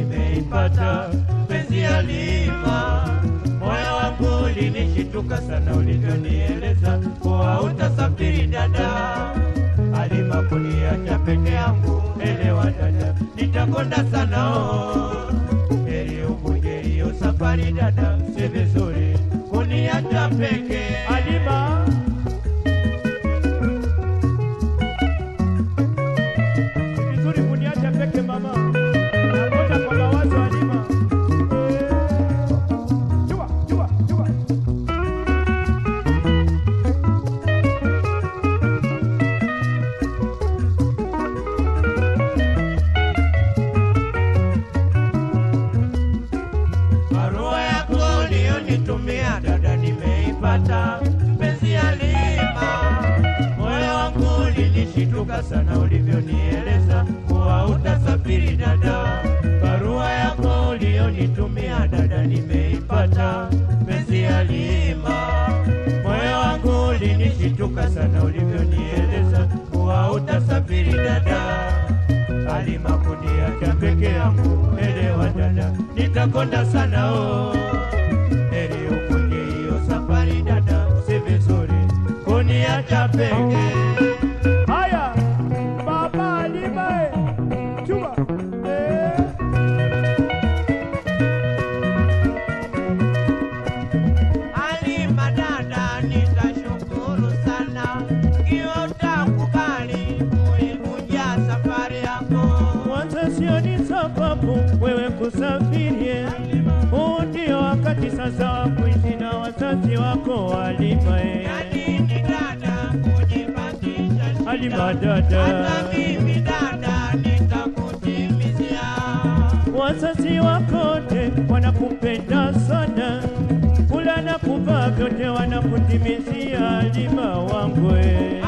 nimeipata penzi alima, moyo wangu ulinishituka sana ulivyonieleza kuwa utasafiri dada. Alima kuniacha peke yangu, elewa dada, nitakonda sana heri ubuje hiyo safari dada, si vizuri kuniacha peke ulinishituka sana ulivyonieleza kuwa utasafiri dada. Barua yako uliyonitumia dada, nimeipata penzi yaliima Moyo wangu ulinishituka sana ulivyonieleza kuwa utasafiri dada. Halima kuniacha peke yangu, elewa dada, nitakonda sana oh. Wakati sasa wa kuishi na wazazi wako Halima. e. Yani ni dada kujipatisha dada. Hata mimi dada nitakutimizia. Wazazi wakote wanakupenda sana, kula na kuvaa vyote wanakutimizia. Halima wangu eh.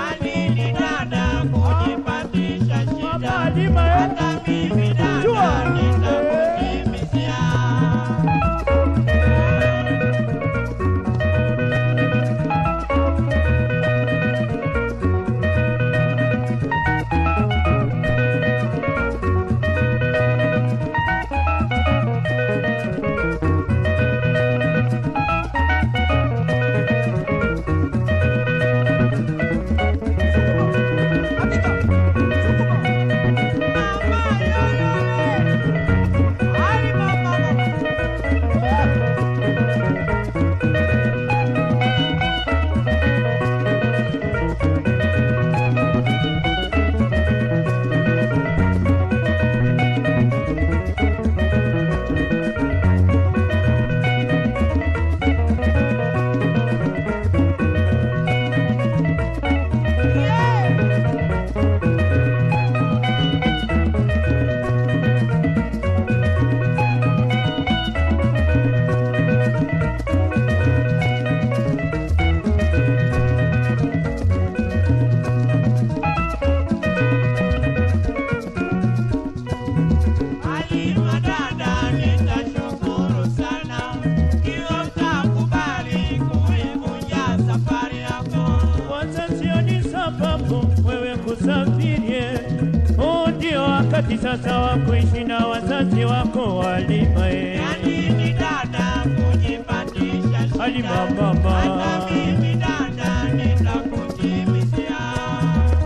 Wakati sasa wa kuishi na wazazi wako walima e. Yani ni dada kujipatisha. Halima mama. Hata mimi dada nitakutimizia.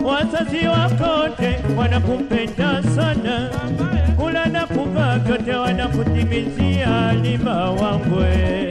Wazazi wakote wanakupenda sana, kula na kuvaa vyote wanakutimizia. Halima wangu eh.